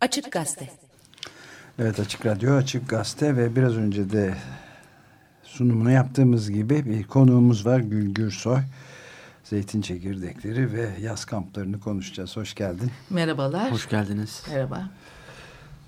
Açık Gazete. Evet Açık Radyo, Açık Gazete ve biraz önce de sunumunu yaptığımız gibi bir konuğumuz var Gül Gürsoy. Zeytin çekirdekleri ve yaz kamplarını konuşacağız. Hoş geldin. Merhabalar. Hoş geldiniz. Merhaba.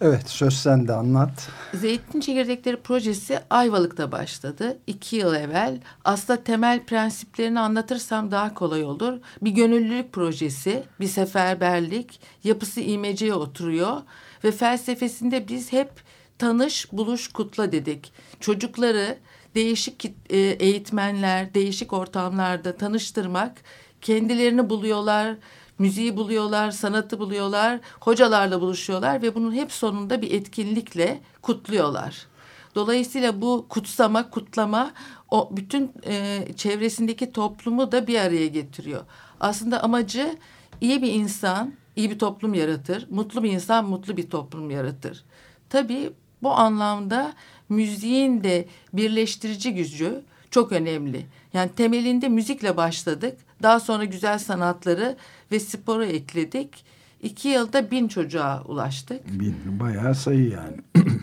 Evet söz sende anlat. Zeytin Çekirdekleri projesi Ayvalık'ta başladı. İki yıl evvel. Aslında temel prensiplerini anlatırsam daha kolay olur. Bir gönüllülük projesi, bir seferberlik, yapısı imeceye oturuyor. Ve felsefesinde biz hep tanış, buluş, kutla dedik. Çocukları değişik e, eğitmenler, değişik ortamlarda tanıştırmak, kendilerini buluyorlar, müziği buluyorlar, sanatı buluyorlar, hocalarla buluşuyorlar ve bunun hep sonunda bir etkinlikle kutluyorlar. Dolayısıyla bu kutsama, kutlama o bütün e, çevresindeki toplumu da bir araya getiriyor. Aslında amacı iyi bir insan iyi bir toplum yaratır, mutlu bir insan mutlu bir toplum yaratır. Tabii bu anlamda müziğin de birleştirici gücü çok önemli. Yani temelinde müzikle başladık. Daha sonra güzel sanatları ve sporu ekledik. İki yılda bin çocuğa ulaştık. Bin, bayağı sayı yani.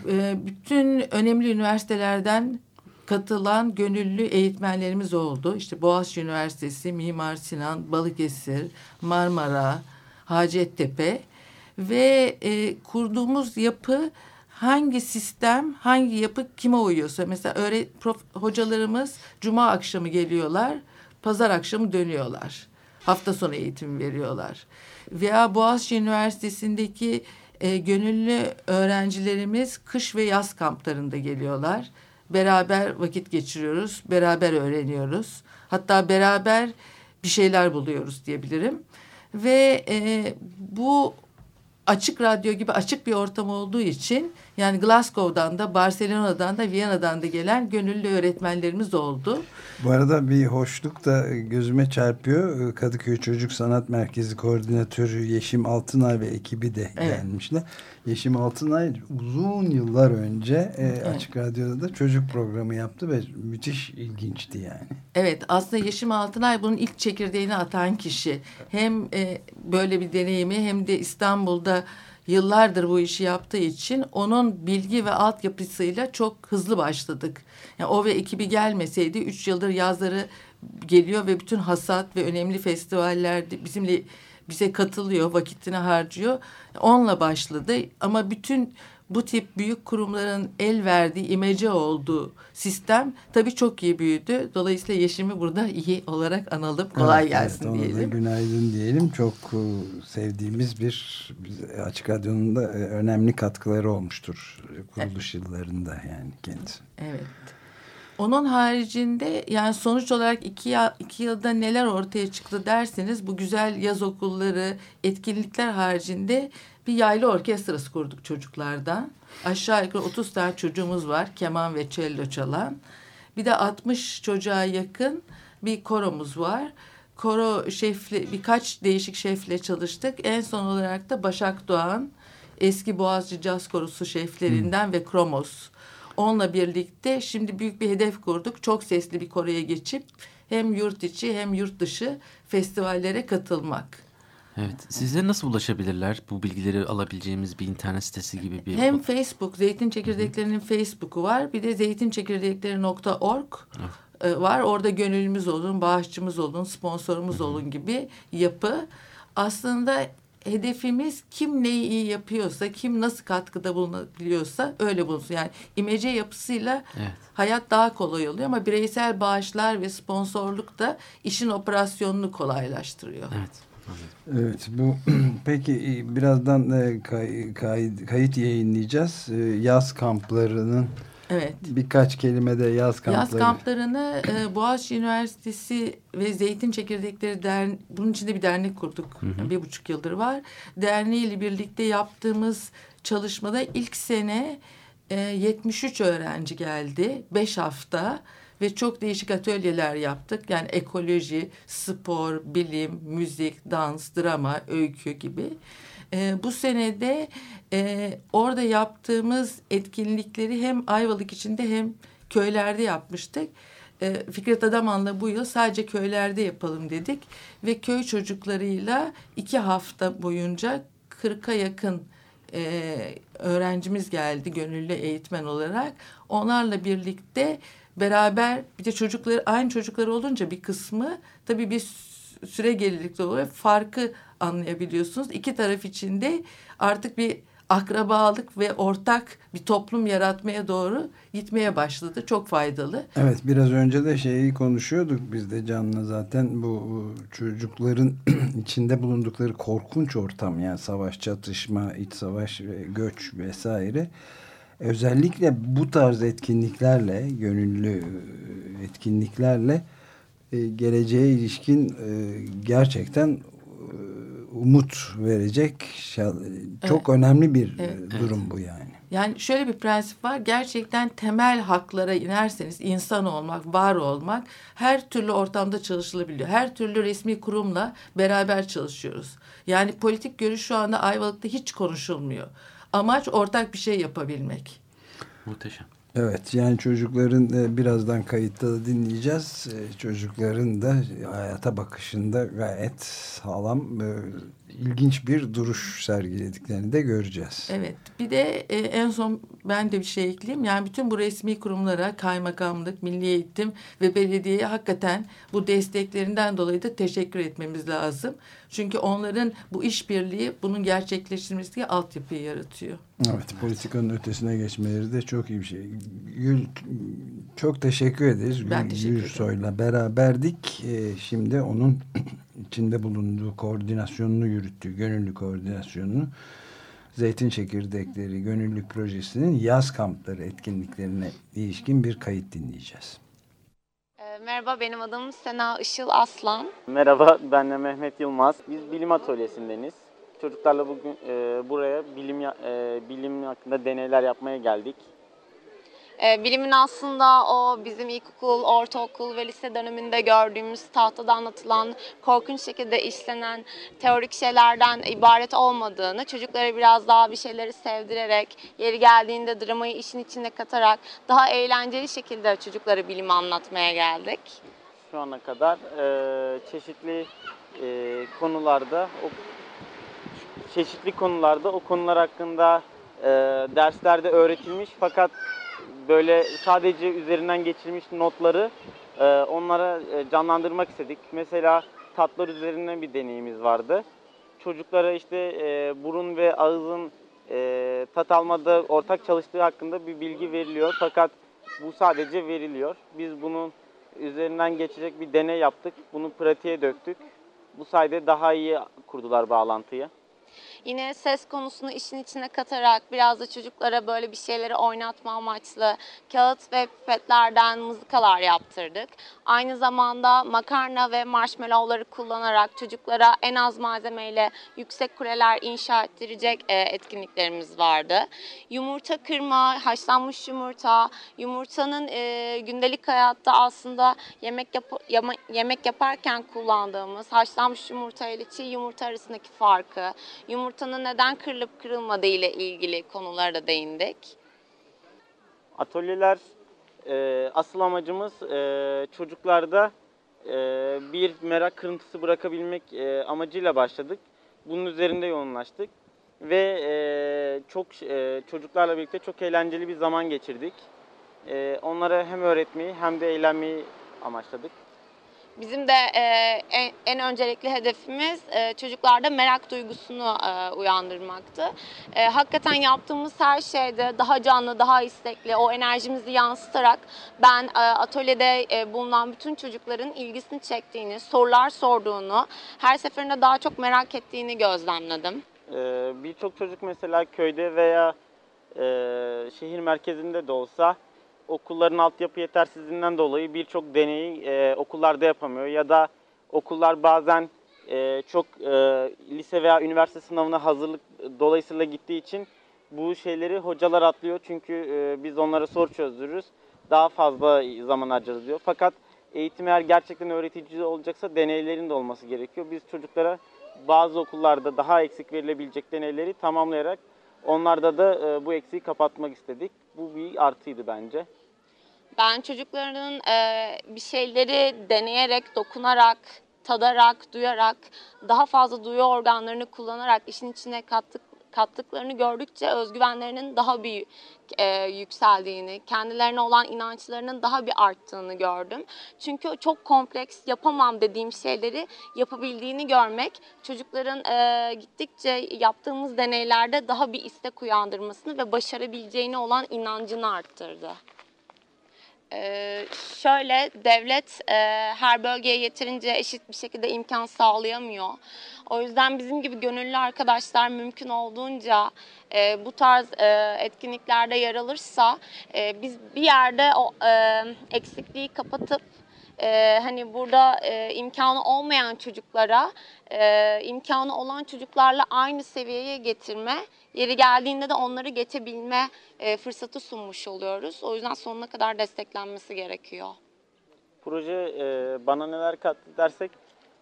Ee, bütün önemli üniversitelerden katılan gönüllü eğitmenlerimiz oldu. İşte Boğaziçi Üniversitesi, Mimar Sinan, Balıkesir, Marmara, Hacettepe ve e, kurduğumuz yapı hangi sistem, hangi yapı kime uyuyorsa. Mesela öğret prof, hocalarımız cuma akşamı geliyorlar, pazar akşamı dönüyorlar. Hafta sonu eğitim veriyorlar. Veya Boğaziçi Üniversitesi'ndeki e, gönüllü öğrencilerimiz kış ve yaz kamplarında geliyorlar. Beraber vakit geçiriyoruz, beraber öğreniyoruz. Hatta beraber bir şeyler buluyoruz diyebilirim. Ve e, bu açık radyo gibi açık bir ortam olduğu için yani Glasgow'dan da Barcelona'dan da Viyana'dan da gelen gönüllü öğretmenlerimiz oldu. Bu arada bir hoşluk da gözüme çarpıyor. Kadıköy Çocuk Sanat Merkezi Koordinatörü Yeşim Altınay ve ekibi de evet. gelmişler. Yeşim Altınay uzun yıllar önce e, evet. Açık Radyo'da da çocuk programı yaptı ve müthiş ilginçti yani. Evet aslında Yeşim Altınay bunun ilk çekirdeğini atan kişi. Hem e, böyle bir deneyimi hem de İstanbul'da yıllardır bu işi yaptığı için onun bilgi ve altyapısıyla çok hızlı başladık. Yani o ve ekibi gelmeseydi üç yıldır yazları geliyor ve bütün hasat ve önemli festivallerde bizimle bize katılıyor, vakitini harcıyor. Onunla başladı ama bütün bu tip büyük kurumların el verdiği, imece olduğu sistem tabii çok iyi büyüdü. Dolayısıyla Yeşim'i burada iyi olarak analım. Kolay evet, gelsin evet, diyelim. günaydın diyelim. Çok e, sevdiğimiz bir Açık Radyo'nun da e, önemli katkıları olmuştur. Kuruluş evet. yıllarında yani kendisi. Evet. Onun haricinde yani sonuç olarak iki, iki yılda neler ortaya çıktı derseniz bu güzel yaz okulları, etkinlikler haricinde bir yaylı orkestrası kurduk çocuklardan. Aşağı yukarı 30 tane çocuğumuz var keman ve cello çalan. Bir de 60 çocuğa yakın bir koromuz var. Koro şefli birkaç değişik şefle çalıştık. En son olarak da Başak Doğan eski Boğaziçi Caz Korosu şeflerinden hmm. ve Kromos. Onunla birlikte şimdi büyük bir hedef kurduk. Çok sesli bir koroya geçip hem yurt içi hem yurt dışı festivallere katılmak. Evet. Size nasıl ulaşabilirler? Bu bilgileri alabileceğimiz bir internet sitesi gibi bir... Hem Facebook, Zeytin Çekirdeklerinin Facebook'u var. Bir de zeytinçekirdekleri.org evet. var. Orada gönüllümüz olun, bağışçımız olun, sponsorumuz Hı -hı. olun gibi yapı. Aslında hedefimiz kim neyi iyi yapıyorsa, kim nasıl katkıda bulunabiliyorsa öyle bulunsun. Yani imece yapısıyla evet. hayat daha kolay oluyor ama bireysel bağışlar ve sponsorluk da işin operasyonunu kolaylaştırıyor. Evet. Evet bu peki e, birazdan e, kay, kay, kayıt yayınlayacağız. E, yaz kamplarının Evet. Birkaç kelime de yaz kampları. Yaz kamplarını e, Boğaziçi Üniversitesi ve Zeytin Çekirdekleri Derneği, bunun içinde bir dernek kurduk. Hı hı. Bir buçuk yıldır var. Derneğiyle birlikte yaptığımız çalışmada ilk sene e, 73 öğrenci geldi. Beş hafta ve çok değişik atölyeler yaptık. Yani ekoloji, spor, bilim, müzik, dans, drama, öykü gibi. E, bu senede e, orada yaptığımız etkinlikleri hem Ayvalık içinde hem köylerde yapmıştık. E, Fikret Adaman'la bu yıl sadece köylerde yapalım dedik. Ve köy çocuklarıyla iki hafta boyunca kırka yakın e, öğrencimiz geldi gönüllü eğitmen olarak. Onlarla birlikte beraber bir de çocukları aynı çocuklar olunca bir kısmı tabii bir süre gerilikte oluyor. Farkı anlayabiliyorsunuz. İki taraf içinde artık bir akrabalık ve ortak bir toplum yaratmaya doğru gitmeye başladı. Çok faydalı. Evet biraz önce de şeyi konuşuyorduk biz de Can'la zaten bu çocukların içinde bulundukları korkunç ortam yani savaş, çatışma, iç savaş, göç vesaire. Özellikle bu tarz etkinliklerle, gönüllü etkinliklerle e, geleceğe ilişkin e, gerçekten umut verecek çok evet. önemli bir evet. durum bu yani. Yani şöyle bir prensip var. Gerçekten temel haklara inerseniz insan olmak, var olmak her türlü ortamda çalışılabiliyor. Her türlü resmi kurumla beraber çalışıyoruz. Yani politik görüş şu anda Ayvalık'ta hiç konuşulmuyor. Amaç ortak bir şey yapabilmek. Muhteşem. Evet yani çocukların e, birazdan kayıtta da dinleyeceğiz. E, çocukların da hayata bakışında gayet sağlam, e, ilginç bir duruş sergilediklerini de göreceğiz. Evet bir de en son ben de bir şey ekleyeyim. Yani bütün bu resmi kurumlara kaymakamlık, milli eğitim ve belediyeye hakikaten bu desteklerinden dolayı da teşekkür etmemiz lazım. Çünkü onların bu işbirliği bunun gerçekleştirmesi altyapıyı yaratıyor. Evet politikanın ötesine geçmeleri de çok iyi bir şey. Gül çok teşekkür ederiz. Gül, ben teşekkür ederim. Gülsoy'la beraberdik. Ee, şimdi onun içinde bulunduğu koordinasyonunu yürüttüğü, gönüllü koordinasyonunu Zeytin Çekirdekleri Gönüllülük Projesi'nin yaz kampları etkinliklerine ilişkin bir kayıt dinleyeceğiz. Merhaba benim adım Sena Işıl Aslan. Merhaba ben de Mehmet Yılmaz. Biz bilim atölyesindeniz. Çocuklarla bugün e, buraya bilim e, bilim hakkında deneyler yapmaya geldik. E, bilimin aslında o bizim ilkokul, ortaokul ve lise döneminde gördüğümüz tahtada anlatılan korkunç şekilde işlenen teorik şeylerden ibaret olmadığını, çocuklara biraz daha bir şeyleri sevdirerek, yeri geldiğinde dramayı işin içine katarak daha eğlenceli şekilde çocuklara bilimi anlatmaya geldik. Şu ana kadar e, çeşitli e, konularda o çeşitli konularda o konular hakkında e, derslerde öğretilmiş fakat böyle sadece üzerinden geçirilmiş notları e, onlara e, canlandırmak istedik. Mesela tatlar üzerinden bir deneyimiz vardı. Çocuklara işte e, burun ve ağızın e, tat almada ortak çalıştığı hakkında bir bilgi veriliyor. Fakat bu sadece veriliyor. Biz bunun üzerinden geçecek bir deney yaptık. Bunu pratiğe döktük. Bu sayede daha iyi kurdular bağlantıyı. Yine ses konusunu işin içine katarak biraz da çocuklara böyle bir şeyleri oynatma amaçlı kağıt ve pipetlerden mızıkalar yaptırdık. Aynı zamanda makarna ve marshmallowları kullanarak çocuklara en az malzemeyle yüksek kuleler inşa ettirecek e, etkinliklerimiz vardı. Yumurta kırma, haşlanmış yumurta, yumurtanın e, gündelik hayatta aslında yemek yap yemek yaparken kullandığımız haşlanmış yumurta ile çiğ yumurta arasındaki farkı, yumurtanın neden kırılıp kırılmadığı ile ilgili konulara da değindik. Atölyeler e, asıl amacımız e, çocuklarda e, bir merak kırıntısı bırakabilmek e, amacıyla başladık. Bunun üzerinde yoğunlaştık ve e, çok e, çocuklarla birlikte çok eğlenceli bir zaman geçirdik. E, onlara hem öğretmeyi hem de eğlenmeyi amaçladık. Bizim de e, en, en öncelikli hedefimiz e, çocuklarda merak duygusunu e, uyandırmaktı. Hakikaten yaptığımız her şeyde daha canlı, daha istekli, o enerjimizi yansıtarak ben atölyede bulunan bütün çocukların ilgisini çektiğini, sorular sorduğunu, her seferinde daha çok merak ettiğini gözlemledim. Birçok çocuk mesela köyde veya şehir merkezinde de olsa okulların altyapı yetersizliğinden dolayı birçok deneyi e, okullarda yapamıyor ya da okullar bazen e, çok e, lise veya üniversite sınavına hazırlık dolayısıyla gittiği için bu şeyleri hocalar atlıyor çünkü e, biz onlara soru çözdürürüz. Daha fazla zaman harcarız diyor. Fakat eğitim eğer gerçekten öğretici olacaksa deneylerin de olması gerekiyor. Biz çocuklara bazı okullarda daha eksik verilebilecek deneyleri tamamlayarak onlarda da e, bu eksiği kapatmak istedik. Bu bir artıydı bence. Ben çocukların e, bir şeyleri deneyerek, dokunarak, tadarak, duyarak, daha fazla duyu organlarını kullanarak işin içine kattık, kattıklarını gördükçe özgüvenlerinin daha bir e, yükseldiğini, kendilerine olan inançlarının daha bir arttığını gördüm. Çünkü çok kompleks, yapamam dediğim şeyleri yapabildiğini görmek çocukların e, gittikçe yaptığımız deneylerde daha bir istek uyandırmasını ve başarabileceğine olan inancını arttırdı. Ee, şöyle devlet e, her bölgeye yeterince eşit bir şekilde imkan sağlayamıyor. O yüzden bizim gibi gönüllü arkadaşlar mümkün olduğunca e, bu tarz e, etkinliklerde yer alırsa e, biz bir yerde o e, eksikliği kapatıp e, hani burada e, imkanı olmayan çocuklara e, imkanı olan çocuklarla aynı seviyeye getirme, yeri geldiğinde de onları geçebilme e, fırsatı sunmuş oluyoruz. O yüzden sonuna kadar desteklenmesi gerekiyor. Proje e, bana neler kattı dersek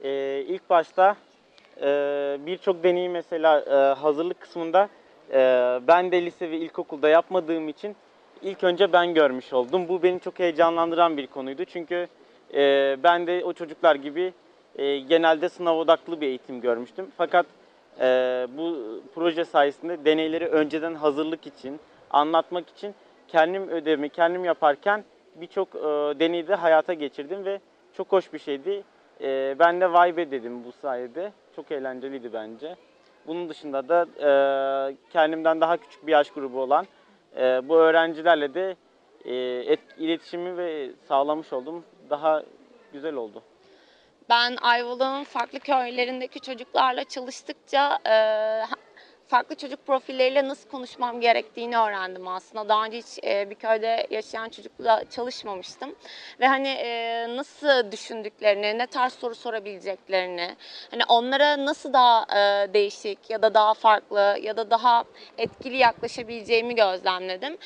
e, ilk başta birçok deneyi mesela hazırlık kısmında ben de lise ve ilkokulda yapmadığım için ilk önce ben görmüş oldum. Bu beni çok heyecanlandıran bir konuydu çünkü ben de o çocuklar gibi genelde sınav odaklı bir eğitim görmüştüm. Fakat e, bu proje sayesinde deneyleri önceden hazırlık için, anlatmak için kendim ödevimi kendim yaparken birçok e, deneyi de hayata geçirdim ve çok hoş bir şeydi. E, ben de vay be dedim bu sayede. Çok eğlenceliydi bence. Bunun dışında da e, kendimden daha küçük bir yaş grubu olan e, bu öğrencilerle de e, et, iletişimi ve sağlamış oldum. Daha güzel oldu. Ben Ayvalık'ın farklı köylerindeki çocuklarla çalıştıkça farklı çocuk profilleriyle nasıl konuşmam gerektiğini öğrendim aslında. Daha önce hiç e, bir köyde yaşayan çocukla çalışmamıştım. Ve hani e, nasıl düşündüklerini, ne tarz soru sorabileceklerini, hani onlara nasıl daha e, değişik ya da daha farklı ya da daha etkili yaklaşabileceğimi gözlemledim.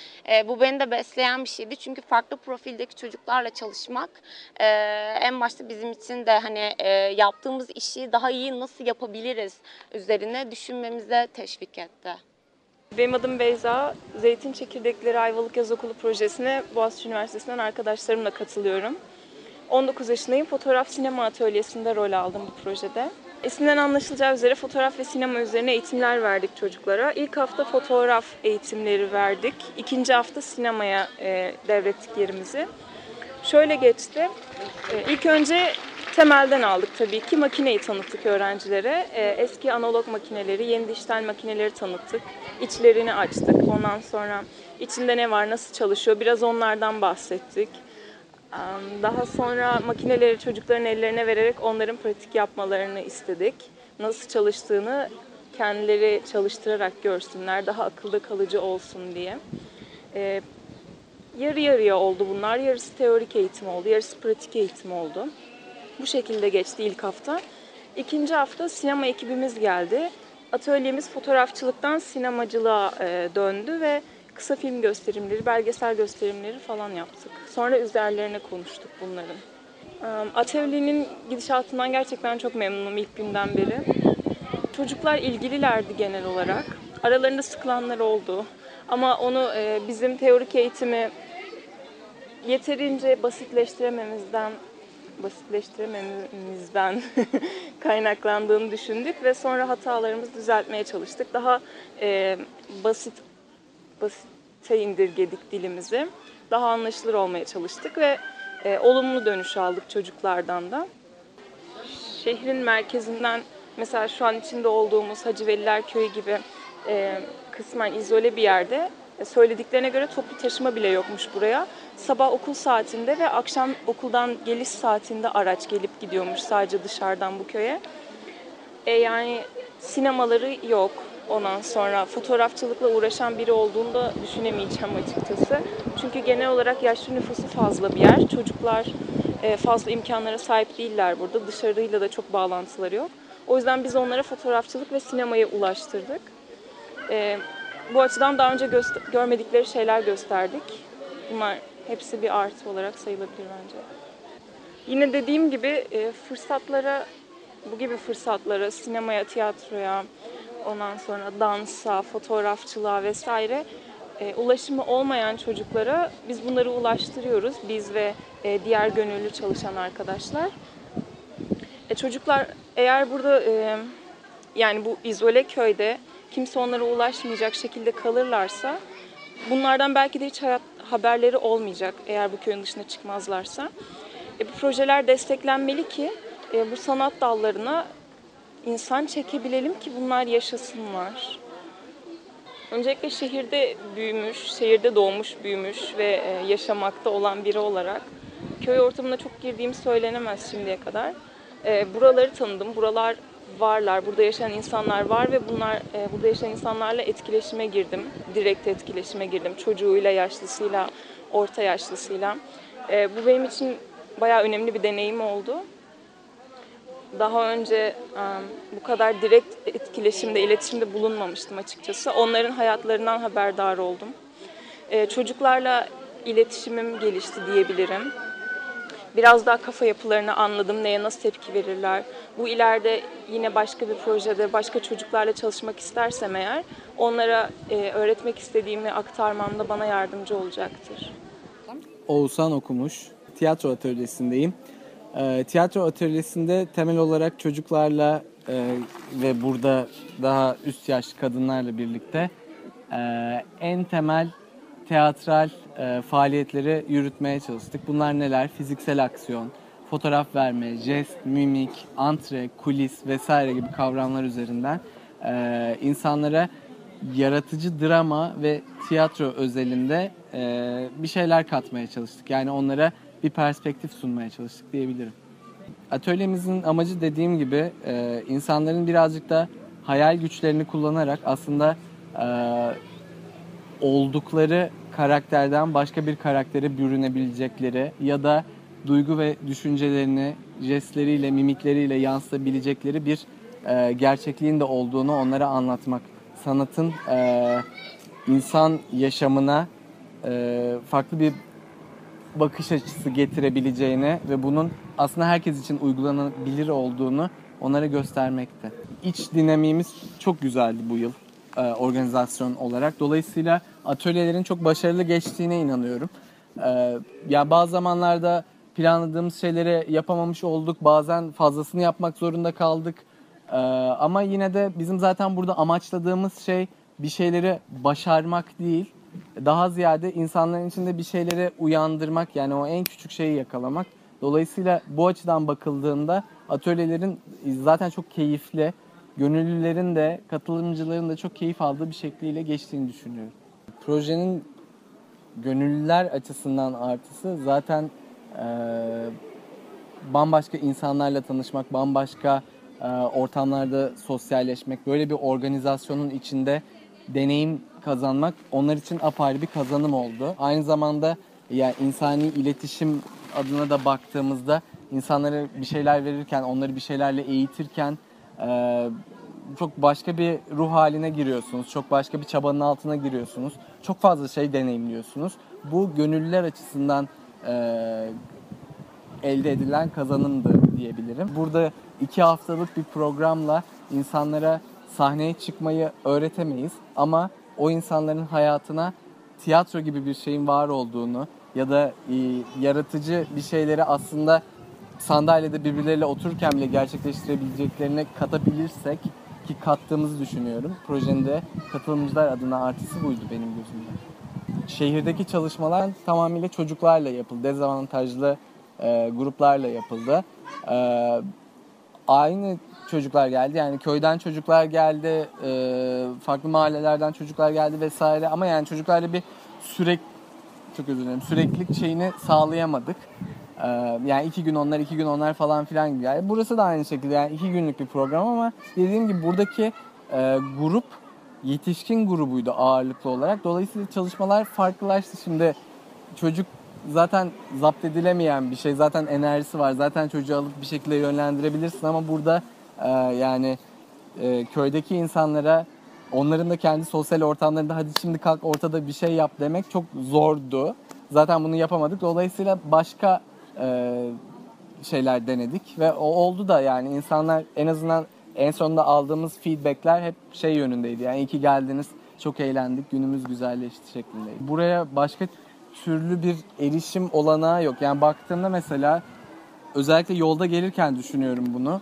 Bu beni de besleyen bir şeydi. Çünkü farklı profildeki çocuklarla çalışmak en başta bizim için de hani yaptığımız işi daha iyi nasıl yapabiliriz üzerine düşünmemize teşvik etti. Benim adım Beyza. Zeytin Çekirdekleri Ayvalık Yaz Okulu projesine Boğaziçi Üniversitesi'nden arkadaşlarımla katılıyorum. 19 yaşındayım. Fotoğraf sinema atölyesinde rol aldım bu projede. İsminden anlaşılacağı üzere fotoğraf ve sinema üzerine eğitimler verdik çocuklara. İlk hafta fotoğraf eğitimleri verdik. İkinci hafta sinemaya e, devrettik yerimizi. Şöyle geçti. E, ilk önce temelden aldık tabii ki. Makineyi tanıttık öğrencilere. E, eski analog makineleri, yeni dijital makineleri tanıttık. İçlerini açtık. Ondan sonra içinde ne var, nasıl çalışıyor biraz onlardan bahsettik. Daha sonra makineleri çocukların ellerine vererek onların pratik yapmalarını istedik. Nasıl çalıştığını kendileri çalıştırarak görsünler, daha akılda kalıcı olsun diye. E, yarı yarıya oldu bunlar. Yarısı teorik eğitim oldu, yarısı pratik eğitim oldu. Bu şekilde geçti ilk hafta. İkinci hafta sinema ekibimiz geldi. Atölyemiz fotoğrafçılıktan sinemacılığa e, döndü ve kısa film gösterimleri, belgesel gösterimleri falan yaptık. Sonra üzerlerine konuştuk bunların. Em, Atölyenin gidişatından gerçekten çok memnunum ilk günden beri. Çocuklar ilgililerdi genel olarak. Aralarında sıkılanlar oldu. Ama onu e, bizim teorik eğitimi yeterince basitleştirememizden basitleştirememizden kaynaklandığını düşündük ve sonra hatalarımızı düzeltmeye çalıştık. Daha e, basit basite indirgedik dilimizi. Daha anlaşılır olmaya çalıştık ve e, olumlu dönüş aldık çocuklardan da. Şehrin merkezinden mesela şu an içinde olduğumuz Hacı Veliler Köyü gibi e, kısmen izole bir yerde e, söylediklerine göre toplu taşıma bile yokmuş buraya. Sabah okul saatinde ve akşam okuldan geliş saatinde araç gelip gidiyormuş sadece dışarıdan bu köye. E yani sinemaları yok. Ondan sonra fotoğrafçılıkla uğraşan biri olduğunu da düşünemeyeceğim açıkçası. Çünkü genel olarak yaşlı nüfusu fazla bir yer. Çocuklar e, fazla imkanlara sahip değiller burada. Dışarıyla da çok bağlantıları yok. O yüzden biz onlara fotoğrafçılık ve sinemaya ulaştırdık. E, bu açıdan daha önce görmedikleri şeyler gösterdik. Bunlar hepsi bir artı olarak sayılabilir bence. Yine dediğim gibi e, fırsatlara, bu gibi fırsatlara, sinemaya, tiyatroya, ondan sonra dansa, fotoğrafçılığa vesaire e, ulaşımı olmayan çocuklara biz bunları ulaştırıyoruz. Biz ve e, diğer gönüllü çalışan arkadaşlar. Çocuklar eğer burada yani bu izole köyde kimse onlara ulaşmayacak şekilde kalırlarsa bunlardan belki de hiç hayat haberleri olmayacak eğer bu köyün dışına çıkmazlarsa. E, bu projeler desteklenmeli ki e, bu sanat dallarına insan çekebilelim ki bunlar yaşasınlar. Öncelikle şehirde büyümüş, şehirde doğmuş, büyümüş ve e, yaşamakta olan biri olarak köy ortamına çok girdiğim söylenemez şimdiye kadar. E, buraları tanıdım, buralar varlar, burada yaşayan insanlar var ve bunlar e, burada yaşayan insanlarla etkileşime girdim, direkt etkileşime girdim. Çocuğuyla, yaşlısıyla, orta yaşlısıyla. E, bu benim için bayağı önemli bir deneyim oldu. Daha önce e, bu kadar direkt etkileşimde, iletişimde bulunmamıştım açıkçası. Onların hayatlarından haberdar oldum. E, çocuklarla iletişimim gelişti diyebilirim. Biraz daha kafa yapılarını anladım, neye nasıl tepki verirler. Bu ileride yine başka bir projede, başka çocuklarla çalışmak istersem eğer, onlara e, öğretmek istediğimi aktarmamda bana yardımcı olacaktır. Oğuzhan Okumuş. Tiyatro atölyesindeyim. E, tiyatro atölyesinde temel olarak çocuklarla e, ve burada daha üst yaş kadınlarla birlikte e, en temel teatral e, faaliyetleri yürütmeye çalıştık. Bunlar neler? Fiziksel aksiyon, fotoğraf verme, jest, mimik, antre, kulis vesaire gibi kavramlar üzerinden e, insanlara yaratıcı drama ve tiyatro özelinde e, bir şeyler katmaya çalıştık. Yani onlara bir perspektif sunmaya çalıştık diyebilirim. Atölyemizin amacı dediğim gibi e, insanların birazcık da hayal güçlerini kullanarak aslında e, oldukları karakterden başka bir karaktere bürünebilecekleri ya da duygu ve düşüncelerini jestleriyle, mimikleriyle yansıtabilecekleri bir e, gerçekliğin de olduğunu onlara anlatmak. Sanatın e, insan yaşamına e, farklı bir bakış açısı getirebileceğini ve bunun aslında herkes için uygulanabilir olduğunu onlara göstermekte. İç dinamiğimiz çok güzeldi bu yıl e, organizasyon olarak. Dolayısıyla atölyelerin çok başarılı geçtiğine inanıyorum. E, ya bazı zamanlarda planladığımız şeyleri yapamamış olduk. Bazen fazlasını yapmak zorunda kaldık. E, ama yine de bizim zaten burada amaçladığımız şey bir şeyleri başarmak değil. Daha ziyade insanların içinde bir şeyleri uyandırmak yani o en küçük şeyi yakalamak. Dolayısıyla bu açıdan bakıldığında atölyelerin zaten çok keyifli, gönüllülerin de katılımcıların da çok keyif aldığı bir şekliyle geçtiğini düşünüyorum. Projenin gönüllüler açısından artısı zaten e, bambaşka insanlarla tanışmak, bambaşka e, ortamlarda sosyalleşmek, böyle bir organizasyonun içinde deneyim kazanmak onlar için apayrı bir kazanım oldu. Aynı zamanda yani insani iletişim adına da baktığımızda insanlara bir şeyler verirken, onları bir şeylerle eğitirken e, çok başka bir ruh haline giriyorsunuz. Çok başka bir çabanın altına giriyorsunuz. Çok fazla şey deneyimliyorsunuz. Bu gönüllüler açısından e, elde edilen kazanımdı diyebilirim. Burada iki haftalık bir programla insanlara sahneye çıkmayı öğretemeyiz ama o insanların hayatına tiyatro gibi bir şeyin var olduğunu ya da e, yaratıcı bir şeyleri aslında sandalyede birbirleriyle otururken bile gerçekleştirebileceklerine katabilirsek ki kattığımızı düşünüyorum. Projenin de katılımcılar adına artısı buydu benim gözümde. Şehirdeki çalışmalar tamamıyla çocuklarla yapıldı. Dezavantajlı e, gruplarla yapıldı. E, aynı çocuklar geldi. Yani köyden çocuklar geldi, e, farklı mahallelerden çocuklar geldi vesaire. Ama yani çocuklarla bir sürek çok özür dilerim süreklilik şeyini sağlayamadık. E, yani iki gün onlar, iki gün onlar falan filan gibi. Yani burası da aynı şekilde yani iki günlük bir program ama dediğim gibi buradaki e, grup yetişkin grubuydu ağırlıklı olarak. Dolayısıyla çalışmalar farklılaştı. Şimdi çocuk zaten zapt edilemeyen bir şey. Zaten enerjisi var. Zaten çocuğu alıp bir şekilde yönlendirebilirsin ama burada e, yani e, köydeki insanlara onların da kendi sosyal ortamlarında hadi şimdi kalk ortada bir şey yap demek çok zordu. Zaten bunu yapamadık. Dolayısıyla başka e, şeyler denedik ve o oldu da yani insanlar en azından en sonunda aldığımız feedbackler hep şey yönündeydi. Yani iyi ki geldiniz, çok eğlendik, günümüz güzelleşti şeklindeydi. Buraya başka türlü bir erişim olanağı yok. Yani baktığımda mesela özellikle yolda gelirken düşünüyorum bunu.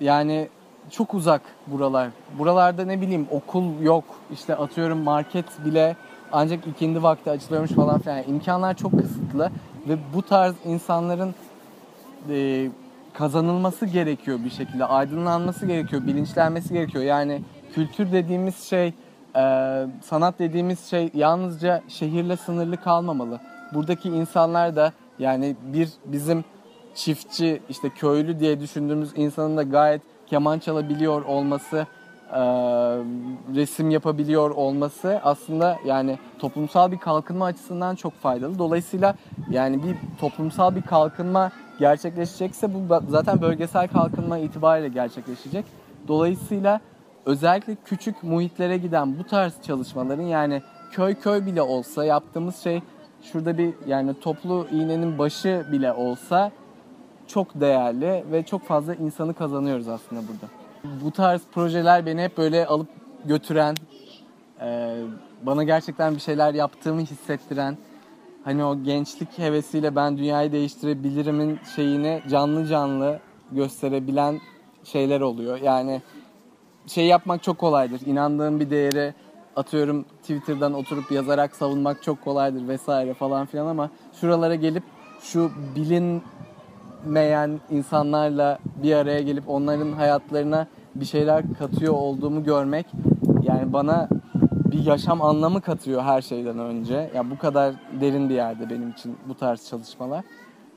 Yani çok uzak buralar. Buralarda ne bileyim okul yok. İşte atıyorum market bile ancak ikindi vakti açılıyormuş falan filan. Yani imkanlar çok kısıtlı ve bu tarz insanların e, kazanılması gerekiyor bir şekilde. Aydınlanması gerekiyor, bilinçlenmesi gerekiyor. Yani kültür dediğimiz şey, e, sanat dediğimiz şey yalnızca şehirle sınırlı kalmamalı. Buradaki insanlar da yani bir bizim çiftçi işte köylü diye düşündüğümüz insanın da gayet keman çalabiliyor olması, resim yapabiliyor olması aslında yani toplumsal bir kalkınma açısından çok faydalı. Dolayısıyla yani bir toplumsal bir kalkınma gerçekleşecekse bu zaten bölgesel kalkınma itibariyle gerçekleşecek. Dolayısıyla özellikle küçük muhitlere giden bu tarz çalışmaların yani köy köy bile olsa yaptığımız şey şurada bir yani toplu iğnenin başı bile olsa çok değerli ve çok fazla insanı kazanıyoruz aslında burada. Bu tarz projeler beni hep böyle alıp götüren, e, bana gerçekten bir şeyler yaptığımı hissettiren, hani o gençlik hevesiyle ben dünyayı değiştirebilirimin şeyini canlı canlı gösterebilen şeyler oluyor. Yani şey yapmak çok kolaydır. İnandığım bir değeri atıyorum Twitter'dan oturup yazarak savunmak çok kolaydır vesaire falan filan ama şuralara gelip şu bilinmeyen insanlarla bir araya gelip onların hayatlarına bir şeyler katıyor olduğumu görmek yani bana bir yaşam anlamı katıyor her şeyden önce. Ya bu kadar derin bir yerde benim için bu tarz çalışmalar.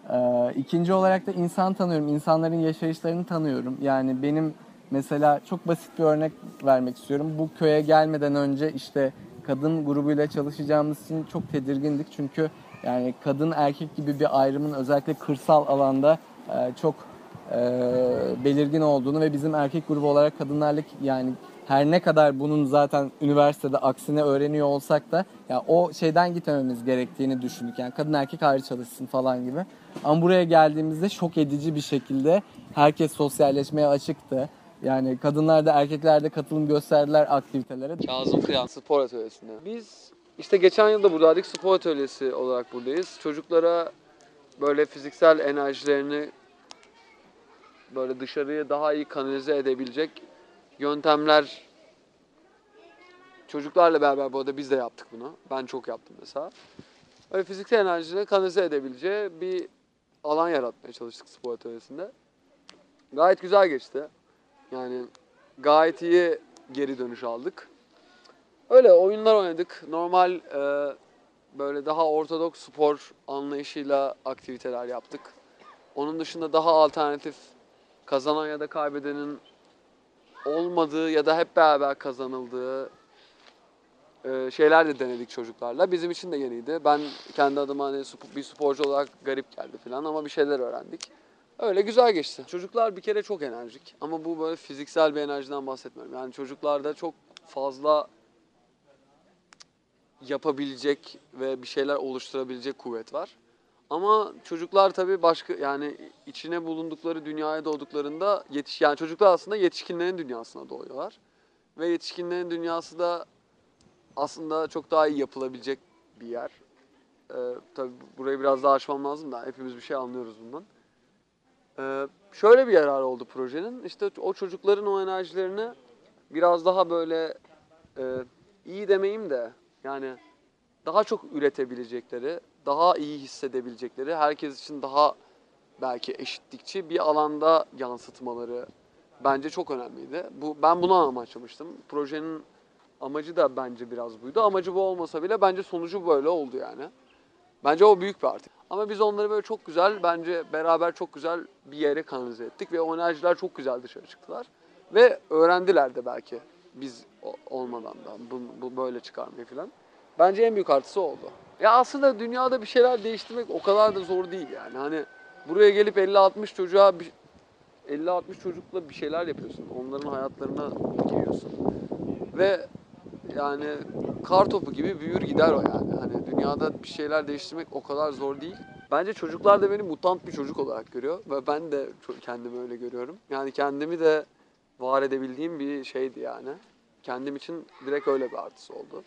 Ee, ikinci olarak da insan tanıyorum. İnsanların yaşayışlarını tanıyorum. Yani benim mesela çok basit bir örnek vermek istiyorum. Bu köye gelmeden önce işte kadın grubuyla çalışacağımız için çok tedirgindik. Çünkü yani kadın erkek gibi bir ayrımın özellikle kırsal alanda e, çok e, belirgin olduğunu ve bizim erkek grubu olarak kadınlarla yani her ne kadar bunun zaten üniversitede aksine öğreniyor olsak da ya o şeyden gitmememiz gerektiğini düşündük. Yani kadın erkek ayrı çalışsın falan gibi. Ama buraya geldiğimizde şok edici bir şekilde herkes sosyalleşmeye açıktı. Yani kadınlar da erkekler de katılım gösterdiler aktivitelere. Kazım Kıyan Spor Atölyesi'nde. Biz işte geçen yıl da buradaydık. Spor atölyesi olarak buradayız. Çocuklara böyle fiziksel enerjilerini böyle dışarıya daha iyi kanalize edebilecek yöntemler çocuklarla beraber bu arada biz de yaptık bunu. Ben çok yaptım mesela. Böyle fiziksel enerjileri kanalize edebileceği bir alan yaratmaya çalıştık spor atölyesinde. Gayet güzel geçti. Yani gayet iyi geri dönüş aldık. Öyle oyunlar oynadık. Normal e, böyle daha ortodoks spor anlayışıyla aktiviteler yaptık. Onun dışında daha alternatif kazanan ya da kaybedenin olmadığı ya da hep beraber kazanıldığı e, şeyler de denedik çocuklarla. Bizim için de yeniydi. Ben kendi adıma hani bir sporcu olarak garip geldi falan ama bir şeyler öğrendik. Öyle güzel geçti. Çocuklar bir kere çok enerjik ama bu böyle fiziksel bir enerjiden bahsetmiyorum. Yani çocuklarda çok fazla yapabilecek ve bir şeyler oluşturabilecek kuvvet var. Ama çocuklar tabii başka yani içine bulundukları dünyaya doğduklarında yetiş yani çocuklar aslında yetişkinlerin dünyasına doğuyorlar. Ve yetişkinlerin dünyası da aslında çok daha iyi yapılabilecek bir yer. Ee, tabii burayı biraz daha açmam lazım da hepimiz bir şey anlıyoruz bundan. Ee, şöyle bir yararı oldu projenin. İşte o çocukların o enerjilerini biraz daha böyle e, iyi demeyeyim de yani daha çok üretebilecekleri, daha iyi hissedebilecekleri, herkes için daha belki eşitlikçi bir alanda yansıtmaları bence çok önemliydi. Bu ben buna amaçlamıştım. Projenin amacı da bence biraz buydu. Amacı bu olmasa bile bence sonucu böyle oldu yani. Bence o büyük bir artı. Ama biz onları böyle çok güzel, bence beraber çok güzel bir yere kanalize ettik ve o enerjiler çok güzel dışarı çıktılar. Ve öğrendiler de belki biz olmadan da bu, bu böyle çıkarmayı falan. Bence en büyük artısı oldu. Ya aslında dünyada bir şeyler değiştirmek o kadar da zor değil yani. Hani buraya gelip 50-60 çocuğa bir 50-60 çocukla bir şeyler yapıyorsun. Onların hayatlarına giriyorsun. Ve yani kar topu gibi büyür gider o yani. Hani dünyada bir şeyler değiştirmek o kadar zor değil. Bence çocuklar da beni mutant bir çocuk olarak görüyor ve ben de kendimi öyle görüyorum. Yani kendimi de var edebildiğim bir şeydi yani. Kendim için direkt öyle bir artısı oldu.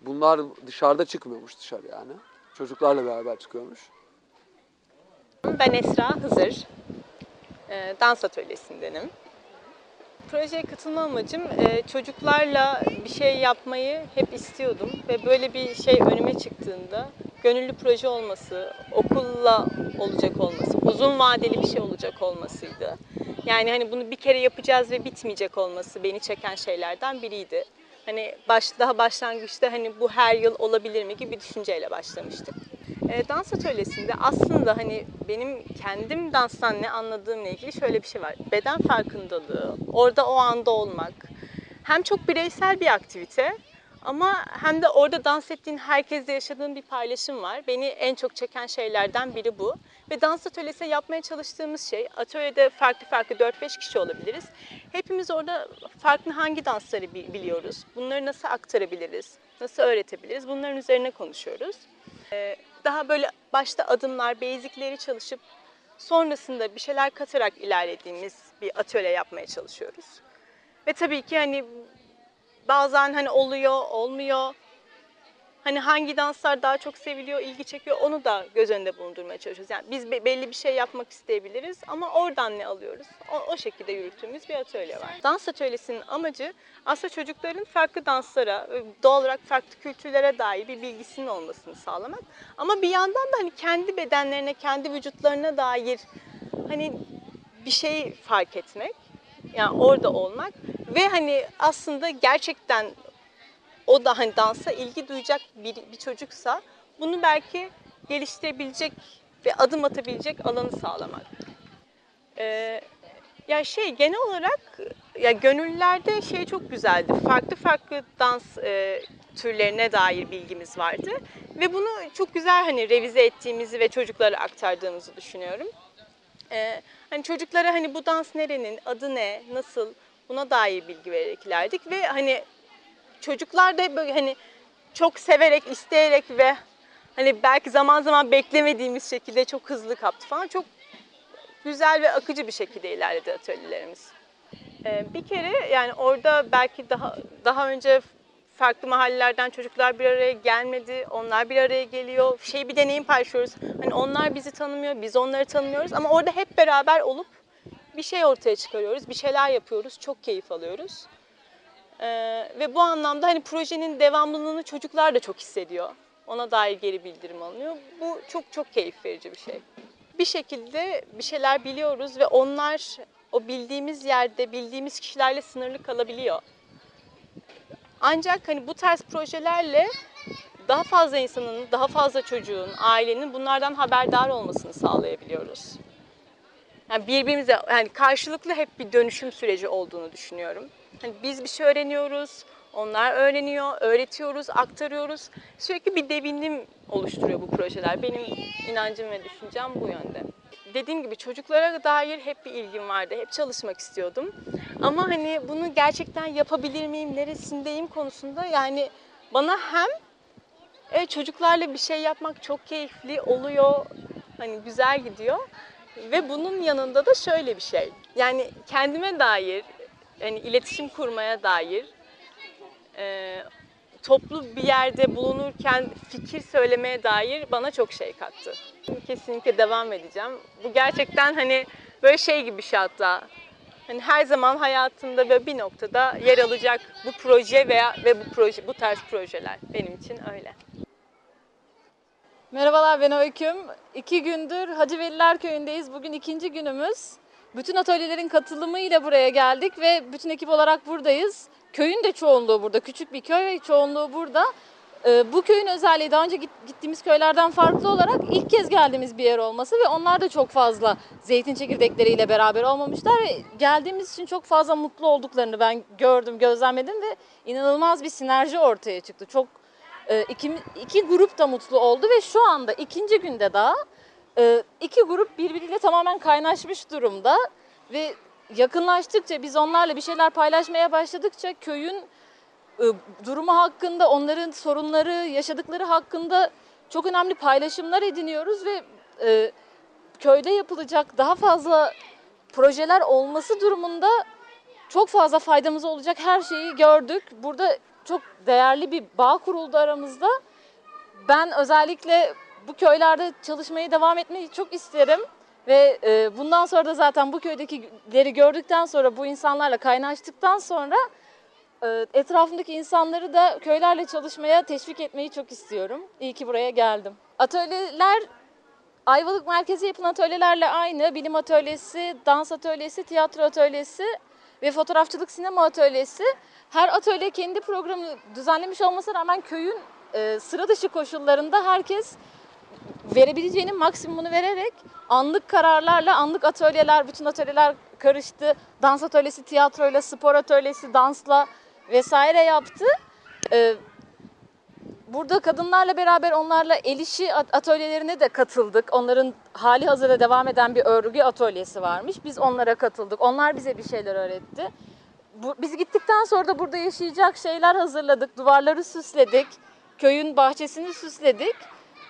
Bunlar dışarıda çıkmıyormuş dışarı yani. Çocuklarla beraber çıkıyormuş. Ben Esra Hızır. Ee, Dans atölyesindenim. projeye katılma amacım e, çocuklarla bir şey yapmayı hep istiyordum ve böyle bir şey önüme çıktığında gönüllü proje olması, okulla olacak olması, uzun vadeli bir şey olacak olmasıydı. Yani hani bunu bir kere yapacağız ve bitmeyecek olması beni çeken şeylerden biriydi. Hani baş, daha başlangıçta hani bu her yıl olabilir mi gibi bir düşünceyle başlamıştık. E, dans atölyesinde aslında hani benim kendim danstan ne anladığımla ilgili şöyle bir şey var. Beden farkındalığı, orada o anda olmak. Hem çok bireysel bir aktivite ama hem de orada dans ettiğin herkesle yaşadığın bir paylaşım var. Beni en çok çeken şeylerden biri bu. Ve dans atölyesi yapmaya çalıştığımız şey, atölyede farklı farklı 4-5 kişi olabiliriz. Hepimiz orada farklı hangi dansları biliyoruz, bunları nasıl aktarabiliriz, nasıl öğretebiliriz bunların üzerine konuşuyoruz. Ee, daha böyle başta adımlar, basicleri çalışıp sonrasında bir şeyler katarak ilerlediğimiz bir atölye yapmaya çalışıyoruz. Ve tabii ki hani bazen hani oluyor, olmuyor. Hani hangi danslar daha çok seviliyor, ilgi çekiyor onu da göz önünde bulundurmaya çalışıyoruz. Yani biz belli bir şey yapmak isteyebiliriz ama oradan ne alıyoruz? O, o şekilde yürüttüğümüz bir atölye var. Dans atölyesinin amacı aslında çocukların farklı danslara, doğal olarak farklı kültürlere dair bir bilgisinin olmasını sağlamak. Ama bir yandan da hani kendi bedenlerine, kendi vücutlarına dair hani bir şey fark etmek. Yani orada olmak ve hani aslında gerçekten o da hani dansa ilgi duyacak bir, bir çocuksa bunu belki geliştirebilecek ve adım atabilecek alanı sağlamak. Ee, ya şey genel olarak ya gönüllülerde şey çok güzeldi. Farklı farklı dans e, türlerine dair bilgimiz vardı ve bunu çok güzel hani revize ettiğimizi ve çocuklara aktardığımızı düşünüyorum. Ee, hani çocuklara hani bu dans nerenin, adı ne, nasıl buna dair bilgi vererek ilerledik ve hani çocuklar da böyle hani çok severek, isteyerek ve hani belki zaman zaman beklemediğimiz şekilde çok hızlı kaptı falan. Çok güzel ve akıcı bir şekilde ilerledi atölyelerimiz. Ee, bir kere yani orada belki daha daha önce farklı mahallelerden çocuklar bir araya gelmedi. Onlar bir araya geliyor. Şey bir deneyim paylaşıyoruz. Hani onlar bizi tanımıyor, biz onları tanımıyoruz ama orada hep beraber olup bir şey ortaya çıkarıyoruz. Bir şeyler yapıyoruz. Çok keyif alıyoruz. Ee, ve bu anlamda hani projenin devamlılığını çocuklar da çok hissediyor. Ona dair geri bildirim alınıyor. Bu çok çok keyif verici bir şey. Bir şekilde bir şeyler biliyoruz ve onlar o bildiğimiz yerde bildiğimiz kişilerle sınırlı kalabiliyor. Ancak hani bu tarz projelerle daha fazla insanın, daha fazla çocuğun, ailenin bunlardan haberdar olmasını sağlayabiliyoruz. Yani birbirimize yani karşılıklı hep bir dönüşüm süreci olduğunu düşünüyorum. Hani biz bir şey öğreniyoruz, onlar öğreniyor, öğretiyoruz, aktarıyoruz. Sürekli bir devinim oluşturuyor bu projeler. Benim inancım ve düşüncem bu yönde. Dediğim gibi çocuklara dair hep bir ilgim vardı. Hep çalışmak istiyordum. Ama hani bunu gerçekten yapabilir miyim, neresindeyim konusunda yani bana hem evet, çocuklarla bir şey yapmak çok keyifli oluyor. Hani güzel gidiyor. Ve bunun yanında da şöyle bir şey. Yani kendime dair, yani iletişim kurmaya dair e, toplu bir yerde bulunurken fikir söylemeye dair bana çok şey kattı. Kesinlikle devam edeceğim. Bu gerçekten hani böyle şey gibi bir şey hatta. Hani her zaman hayatımda ve bir noktada yer alacak bu proje veya ve bu proje bu tarz projeler benim için öyle. Merhabalar ben Öyküm. İki gündür Hacı Veliler Köyü'ndeyiz. Bugün ikinci günümüz. Bütün atölyelerin katılımıyla buraya geldik ve bütün ekip olarak buradayız. Köyün de çoğunluğu burada. Küçük bir köy ve çoğunluğu burada. Ee, bu köyün özelliği daha önce gittiğimiz köylerden farklı olarak ilk kez geldiğimiz bir yer olması ve onlar da çok fazla zeytin çekirdekleriyle beraber olmamışlar ve geldiğimiz için çok fazla mutlu olduklarını ben gördüm, gözlemledim ve inanılmaz bir sinerji ortaya çıktı. Çok e, iki, iki grup da mutlu oldu ve şu anda ikinci günde daha e, iki grup birbiriyle tamamen kaynaşmış durumda ve yakınlaştıkça biz onlarla bir şeyler paylaşmaya başladıkça köyün e, durumu hakkında, onların sorunları, yaşadıkları hakkında çok önemli paylaşımlar ediniyoruz ve e, köyde yapılacak daha fazla projeler olması durumunda çok fazla faydamız olacak her şeyi gördük. Burada çok değerli bir bağ kuruldu aramızda. Ben özellikle bu köylerde çalışmaya devam etmeyi çok isterim Ve e, bundan sonra da zaten bu köydekileri gördükten sonra, bu insanlarla kaynaştıktan sonra e, etrafımdaki insanları da köylerle çalışmaya teşvik etmeyi çok istiyorum. İyi ki buraya geldim. Atölyeler Ayvalık merkezi yapılan atölyelerle aynı. Bilim atölyesi, dans atölyesi, tiyatro atölyesi ve fotoğrafçılık sinema atölyesi. Her atölye kendi programını düzenlemiş olmasına rağmen köyün e, sıra dışı koşullarında herkes verebileceğinin maksimumunu vererek anlık kararlarla anlık atölyeler, bütün atölyeler karıştı. Dans atölyesi, tiyatroyla, spor atölyesi, dansla vesaire yaptı. Ee, burada kadınlarla beraber onlarla el işi at- atölyelerine de katıldık. Onların hali hazırda devam eden bir örgü atölyesi varmış. Biz onlara katıldık. Onlar bize bir şeyler öğretti. Bu, biz gittikten sonra da burada yaşayacak şeyler hazırladık. Duvarları süsledik. Köyün bahçesini süsledik.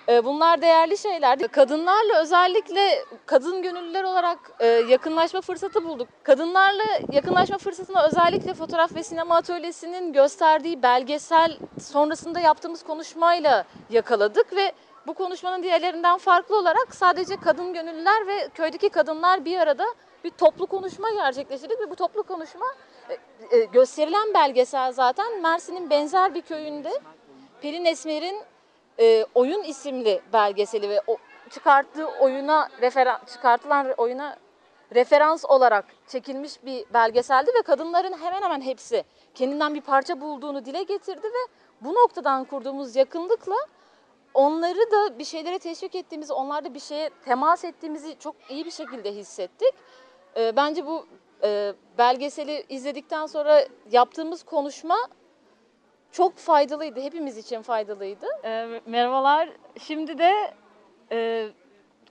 Ee, Bunlar değerli şeylerdi. Kadınlarla özellikle kadın gönüllüler olarak e, yakınlaşma fırsatı bulduk. Kadınlarla yakınlaşma fırsatını özellikle fotoğraf ve sinema atölyesinin gösterdiği belgesel sonrasında yaptığımız konuşmayla yakaladık ve bu konuşmanın diğerlerinden farklı olarak sadece kadın gönüllüler ve köydeki kadınlar bir arada bir toplu konuşma gerçekleştirdik ve bu toplu konuşma e, e, gösterilen belgesel zaten Mersin'in benzer bir köyünde Pelin Esmer'in e, Oyun isimli belgeseli ve o çıkarttığı oyuna referan çıkartılan oyuna referans olarak çekilmiş bir belgeseldi ve kadınların hemen hemen hepsi kendinden bir parça bulduğunu dile getirdi ve bu noktadan kurduğumuz yakınlıkla onları da bir şeylere teşvik ettiğimizi, onlarda bir şeye temas ettiğimizi çok iyi bir şekilde hissettik. E, bence bu e, belgeseli izledikten sonra yaptığımız konuşma çok faydalıydı. Hepimiz için faydalıydı. Ee, merhabalar. Şimdi de e,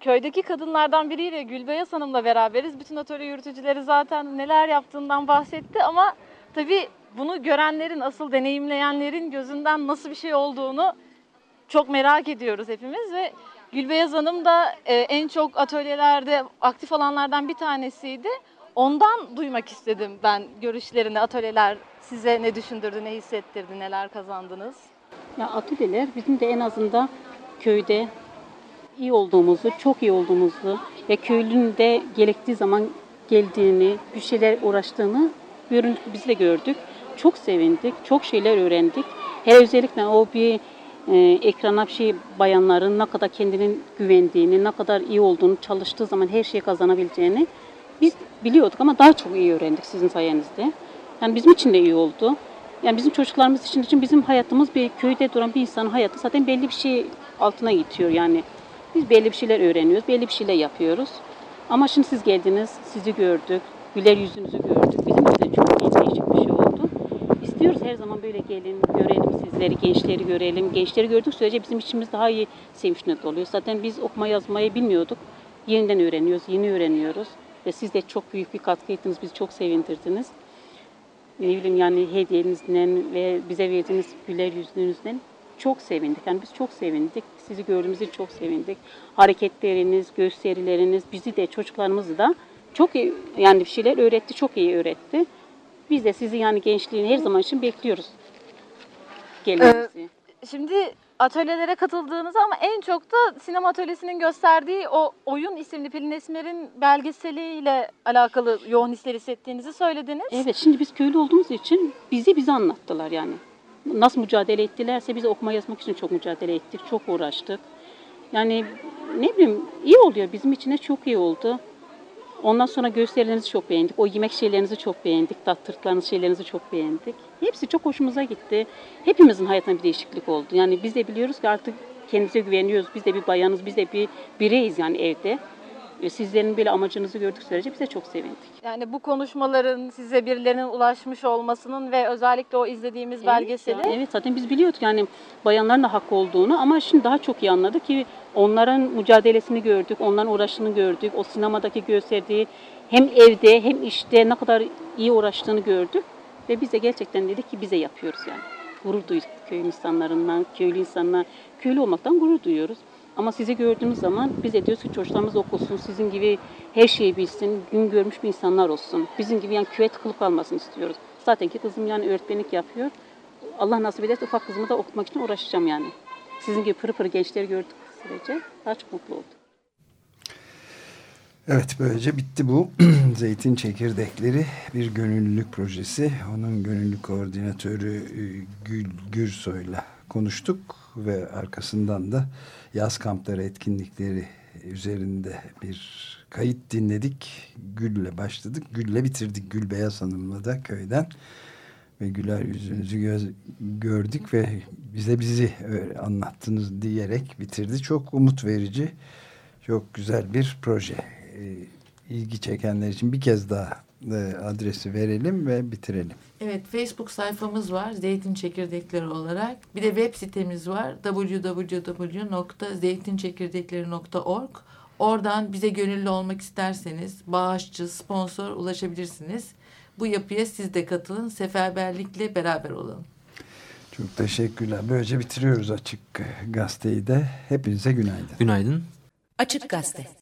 köydeki kadınlardan biriyle Gülbeyaz Hanım'la beraberiz. Bütün atölye yürütücüleri zaten neler yaptığından bahsetti ama tabii bunu görenlerin, asıl deneyimleyenlerin gözünden nasıl bir şey olduğunu çok merak ediyoruz hepimiz ve Gülbeyaz Hanım da e, en çok atölyelerde aktif olanlardan bir tanesiydi. Ondan duymak istedim ben görüşlerini, atölyeler size ne düşündürdü, ne hissettirdi, neler kazandınız? Ya atölyeler bizim de en azından köyde iyi olduğumuzu, çok iyi olduğumuzu ve köylünün de gerektiği zaman geldiğini, bir şeyler uğraştığını biz de gördük. Çok sevindik, çok şeyler öğrendik. Hele özellikle o bir e, ekrana bir şey bayanların ne kadar kendinin güvendiğini, ne kadar iyi olduğunu, çalıştığı zaman her şeyi kazanabileceğini biz biliyorduk ama daha çok iyi öğrendik sizin sayenizde. Yani bizim için de iyi oldu. Yani bizim çocuklarımız için için bizim hayatımız bir köyde duran bir insanın hayatı zaten belli bir şey altına itiyor yani. Biz belli bir şeyler öğreniyoruz, belli bir şeyler yapıyoruz. Ama şimdi siz geldiniz, sizi gördük, güler yüzünüzü gördük. Bizim için de çok değişik bir şey oldu. İstiyoruz her zaman böyle gelin, görelim sizleri, gençleri görelim. Gençleri gördük sürece bizim içimiz daha iyi sevinçle doluyor. Zaten biz okuma yazmayı bilmiyorduk. Yeniden öğreniyoruz, yeni öğreniyoruz. Ve siz de çok büyük bir katkı ettiniz, bizi çok sevindirdiniz ne bileyim yani hediyenizden ve bize verdiğiniz güler yüzünüzden çok sevindik. Yani biz çok sevindik. Sizi gördüğümüz için çok sevindik. Hareketleriniz, gösterileriniz bizi de çocuklarımızı da çok iyi yani bir şeyler öğretti, çok iyi öğretti. Biz de sizi yani gençliğini her zaman için bekliyoruz. Gelmenizi. Şimdi atölyelere katıldığınızı ama en çok da sinema atölyesinin gösterdiği o Oyun isimli Pelin Esmer'in belgeseliyle alakalı yoğun hisler hissettiğinizi söylediniz. Evet şimdi biz köylü olduğumuz için bizi bize anlattılar yani. Nasıl mücadele ettilerse biz okuma yazmak için çok mücadele ettik, çok uğraştık. Yani ne bileyim iyi oluyor bizim için de çok iyi oldu. Ondan sonra gösterilerinizi çok beğendik. O yemek şeylerinizi çok beğendik. Tattırdıklarınız şeylerinizi çok beğendik. Hepsi çok hoşumuza gitti. Hepimizin hayatında bir değişiklik oldu. Yani biz de biliyoruz ki artık kendimize güveniyoruz. Biz de bir bayanız, biz de bir bireyiz yani evde. Ve Sizlerin böyle amacınızı gördük sürece biz de çok sevindik. Yani bu konuşmaların size birilerinin ulaşmış olmasının ve özellikle o izlediğimiz belgeseli. Evet, evet zaten biz biliyorduk yani bayanların da hak olduğunu ama şimdi daha çok iyi anladık ki onların mücadelesini gördük, onların uğraşını gördük. O sinemadaki gösterdiği hem evde hem işte ne kadar iyi uğraştığını gördük. Ve biz de gerçekten dedik ki bize yapıyoruz yani. Gurur duyduk köy insanlarından, köylü insanlar. Köylü olmaktan gurur duyuyoruz. Ama sizi gördüğümüz zaman biz de diyoruz ki çocuklarımız okusun, sizin gibi her şeyi bilsin, gün görmüş bir insanlar olsun. Bizim gibi yani küvet kılıp almasını istiyoruz. Zaten ki kızım yani öğretmenlik yapıyor. Allah nasip ederse ufak kızımı da okutmak için uğraşacağım yani. Sizin gibi pırı pırı gençleri gördük sürece daha çok mutlu oldum. Evet böylece bitti bu zeytin çekirdekleri bir gönüllülük projesi. Onun gönüllü koordinatörü e, Gül Gürsoy'la konuştuk ve arkasından da yaz kampları etkinlikleri üzerinde bir kayıt dinledik. Gül'le başladık. Gül'le bitirdik. Gül Beyaz Hanım'la da köyden ve güler yüzünüzü göz, gördük ve bize bizi öyle anlattınız diyerek bitirdi. Çok umut verici, çok güzel bir proje. Ee, ilgi çekenler için bir kez daha e, adresi verelim ve bitirelim. Evet Facebook sayfamız var Zeytin Çekirdekleri olarak. Bir de web sitemiz var www.zeytinçekirdekleri.org. Oradan bize gönüllü olmak isterseniz bağışçı, sponsor ulaşabilirsiniz. Bu yapıya siz de katılın. Seferberlikle beraber olun. Çok teşekkürler. Böylece bitiriyoruz Açık Gazete'yi de. Hepinize günaydın. Günaydın. Açık Gazete